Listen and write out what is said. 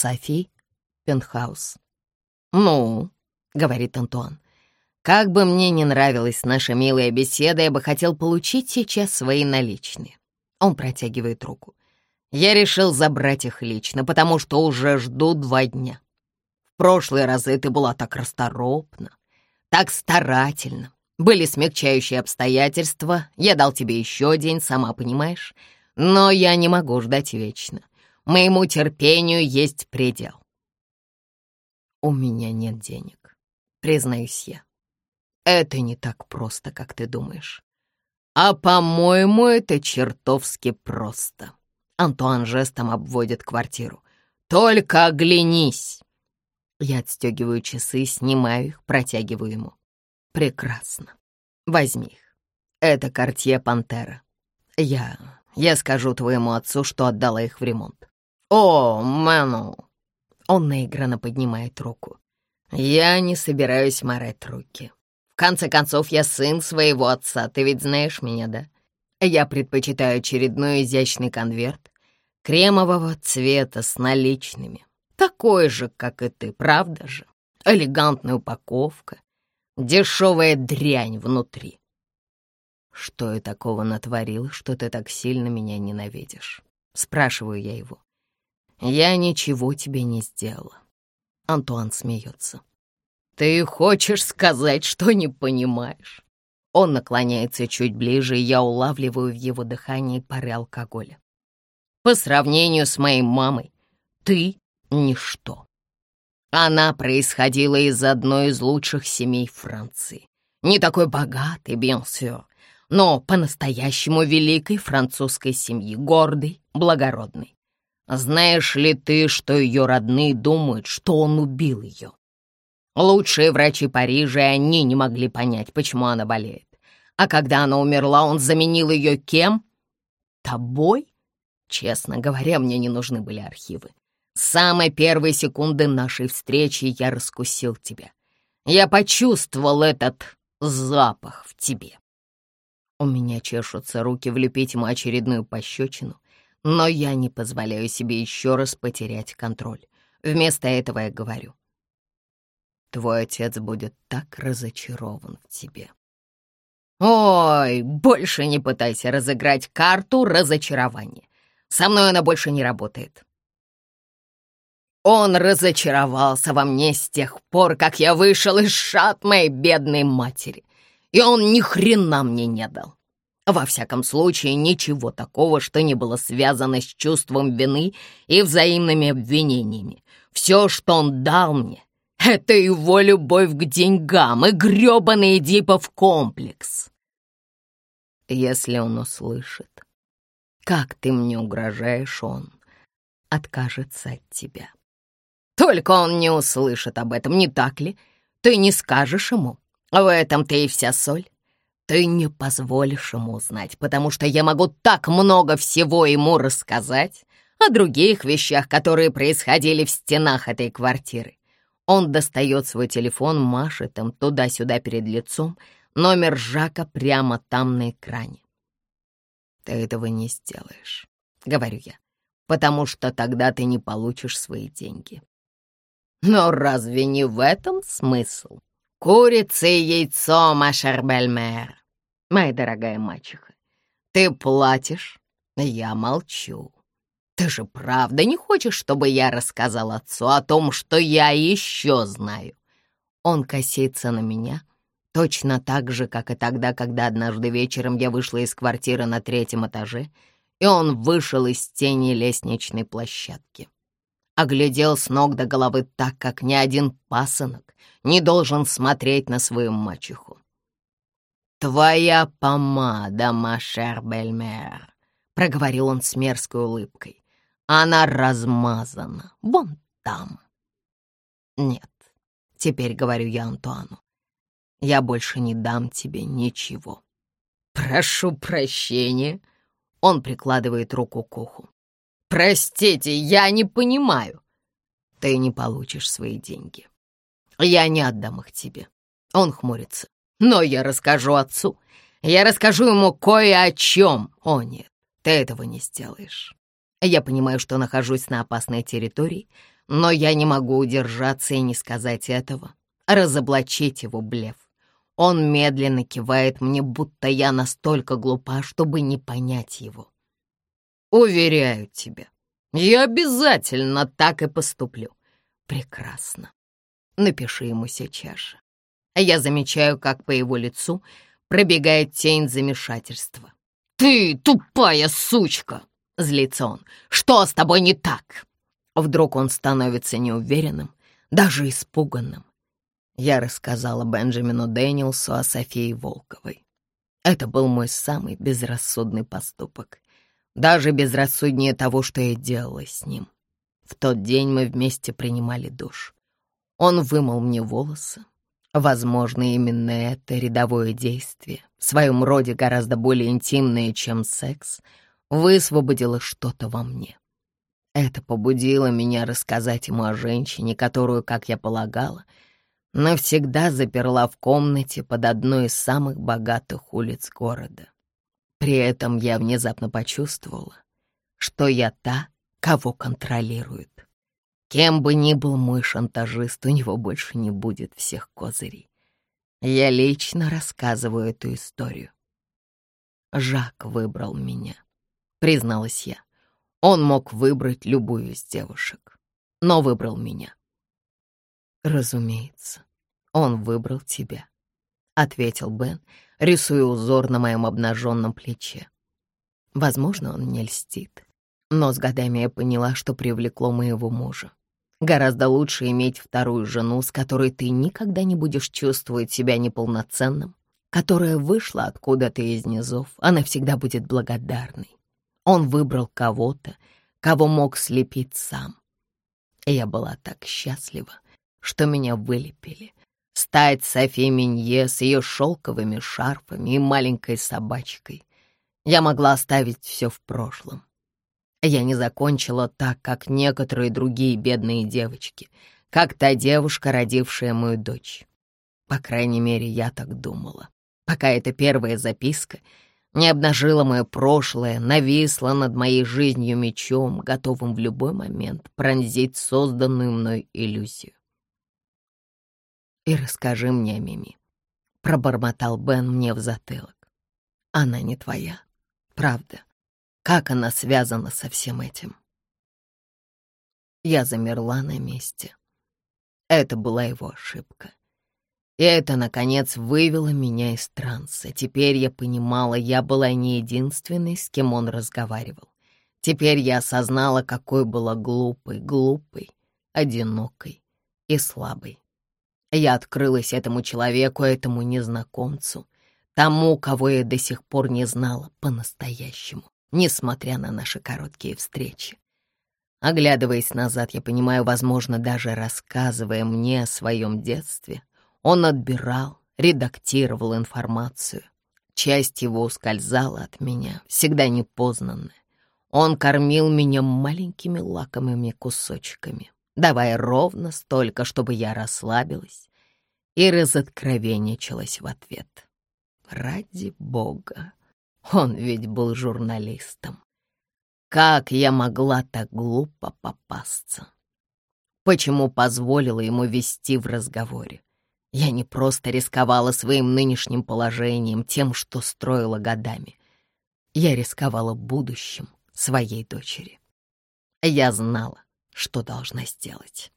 Софи, пентхаус. «Ну», — говорит Антуан, — «как бы мне не нравилась наша милая беседа, я бы хотел получить сейчас свои наличные». Он протягивает руку. «Я решил забрать их лично, потому что уже жду два дня. В прошлые разы ты была так расторопна, так старательна. Были смягчающие обстоятельства, я дал тебе еще день, сама понимаешь. Но я не могу ждать вечно. Моему терпению есть предел. У меня нет денег, признаюсь я. Это не так просто, как ты думаешь. А, по-моему, это чертовски просто. Антуан жестом обводит квартиру. Только оглянись. Я отстегиваю часы, снимаю их, протягиваю ему. Прекрасно. Возьми их. Это Кортье Пантера. Я... я скажу твоему отцу, что отдала их в ремонт. О, Мэну! Он наигранно поднимает руку. Я не собираюсь морать руки. В конце концов, я сын своего отца, ты ведь знаешь меня, да? Я предпочитаю очередной изящный конверт кремового цвета с наличными. Такой же, как и ты, правда же? Элегантная упаковка, дешевая дрянь внутри. Что я такого натворил, что ты так сильно меня ненавидишь? Спрашиваю я его. Я ничего тебе не сделала. Антуан смеется. Ты хочешь сказать, что не понимаешь? Он наклоняется чуть ближе, и я улавливаю в его дыхании пары алкоголя. По сравнению с моей мамой, ты — ничто. Она происходила из одной из лучших семей Франции. Не такой богатой, bien но по-настоящему великой французской семьи, гордой, благородной. Знаешь ли ты, что ее родные думают, что он убил ее? Лучшие врачи Парижа, они не могли понять, почему она болеет. А когда она умерла, он заменил ее кем? Тобой? Честно говоря, мне не нужны были архивы. С самой первой секунды нашей встречи я раскусил тебя. Я почувствовал этот запах в тебе. У меня чешутся руки влепить ему очередную пощечину, но я не позволяю себе еще раз потерять контроль. Вместо этого я говорю. Твой отец будет так разочарован в тебе. Ой, больше не пытайся разыграть карту разочарования. Со мной она больше не работает. Он разочаровался во мне с тех пор, как я вышел из шат моей бедной матери, и он ни хрена мне не дал. Во всяком случае, ничего такого, что не было связано с чувством вины и взаимными обвинениями. Все, что он дал мне, это его любовь к деньгам и грёбаный Эдипов комплекс. Если он услышит, как ты мне угрожаешь, он откажется от тебя. Только он не услышит об этом, не так ли? Ты не скажешь ему. В этом-то и вся соль. Ты не позволишь ему узнать, потому что я могу так много всего ему рассказать о других вещах, которые происходили в стенах этой квартиры. Он достает свой телефон, машет им туда-сюда перед лицом, номер Жака прямо там на экране. «Ты этого не сделаешь», — говорю я, «потому что тогда ты не получишь свои деньги». «Но разве не в этом смысл? Курица и яйцо, Машер Бельмер моя дорогая мачеха. Ты платишь, я молчу. Ты же правда не хочешь, чтобы я рассказал отцу о том, что я еще знаю? Он косится на меня, точно так же, как и тогда, когда однажды вечером я вышла из квартиры на третьем этаже, и он вышел из тени лестничной площадки. Оглядел с ног до головы так, как ни один пасынок не должен смотреть на свою мачеху. «Твоя помада, Машер Бельмер», — проговорил он с мерзкой улыбкой. «Она размазана, вон там». «Нет, теперь говорю я Антуану, я больше не дам тебе ничего». «Прошу прощения», — он прикладывает руку к уху. «Простите, я не понимаю». «Ты не получишь свои деньги. Я не отдам их тебе». Он хмурится. Но я расскажу отцу. Я расскажу ему кое о чем. О нет, ты этого не сделаешь. Я понимаю, что нахожусь на опасной территории, Но я не могу удержаться и не сказать этого, разоблачить его блеф. Он медленно кивает мне, будто я настолько глупа, чтобы не понять его. Уверяю тебя, я обязательно так и поступлю. Прекрасно. Напиши ему сейчас же. Я замечаю, как по его лицу пробегает тень замешательства. «Ты тупая сучка!» — злится он. «Что с тобой не так?» Вдруг он становится неуверенным, даже испуганным. Я рассказала Бенджамину Дэниелсу о Софии Волковой. Это был мой самый безрассудный поступок. Даже безрассуднее того, что я делала с ним. В тот день мы вместе принимали душ. Он вымыл мне волосы. Возможно, именно это рядовое действие, в своем роде гораздо более интимное, чем секс, высвободило что-то во мне. Это побудило меня рассказать ему о женщине, которую, как я полагала, навсегда заперла в комнате под одной из самых богатых улиц города. При этом я внезапно почувствовала, что я та, кого контролируют. Кем бы ни был мой шантажист, у него больше не будет всех козырей. Я лично рассказываю эту историю. Жак выбрал меня, призналась я. Он мог выбрать любую из девушек, но выбрал меня. Разумеется, он выбрал тебя, ответил Бен, рисуя узор на моем обнаженном плече. Возможно, он мне льстит, но с годами я поняла, что привлекло моего мужа. Гораздо лучше иметь вторую жену, с которой ты никогда не будешь чувствовать себя неполноценным, которая вышла откуда-то из низов, она всегда будет благодарной. Он выбрал кого-то, кого мог слепить сам. И я была так счастлива, что меня вылепили. Стать Софи Минье с ее шелковыми шарфами и маленькой собачкой. Я могла оставить все в прошлом. Я не закончила так, как некоторые другие бедные девочки, как та девушка, родившая мою дочь. По крайней мере, я так думала, пока эта первая записка — не обнажила мое прошлое, нависла над моей жизнью мечом, готовым в любой момент пронзить созданную мной иллюзию. «И расскажи мне Мими», — пробормотал Бен мне в затылок. «Она не твоя, правда. Как она связана со всем этим?» Я замерла на месте. Это была его ошибка. И это, наконец, вывело меня из транса. Теперь я понимала, я была не единственной, с кем он разговаривал. Теперь я осознала, какой была глупой, глупой, одинокой и слабой. Я открылась этому человеку, этому незнакомцу, тому, кого я до сих пор не знала по-настоящему, несмотря на наши короткие встречи. Оглядываясь назад, я понимаю, возможно, даже рассказывая мне о своем детстве, он отбирал, редактировал информацию. Часть его ускользала от меня, всегда непознанная. Он кормил меня маленькими лакомыми кусочками, давая ровно столько, чтобы я расслабилась и разоткровенничалась в ответ. Ради бога, он ведь был журналистом. Как я могла так глупо попасться? Почему позволила ему вести в разговоре? Я не просто рисковала своим нынешним положением, тем, что строила годами. Я рисковала будущим своей дочери. Я знала, что должна сделать.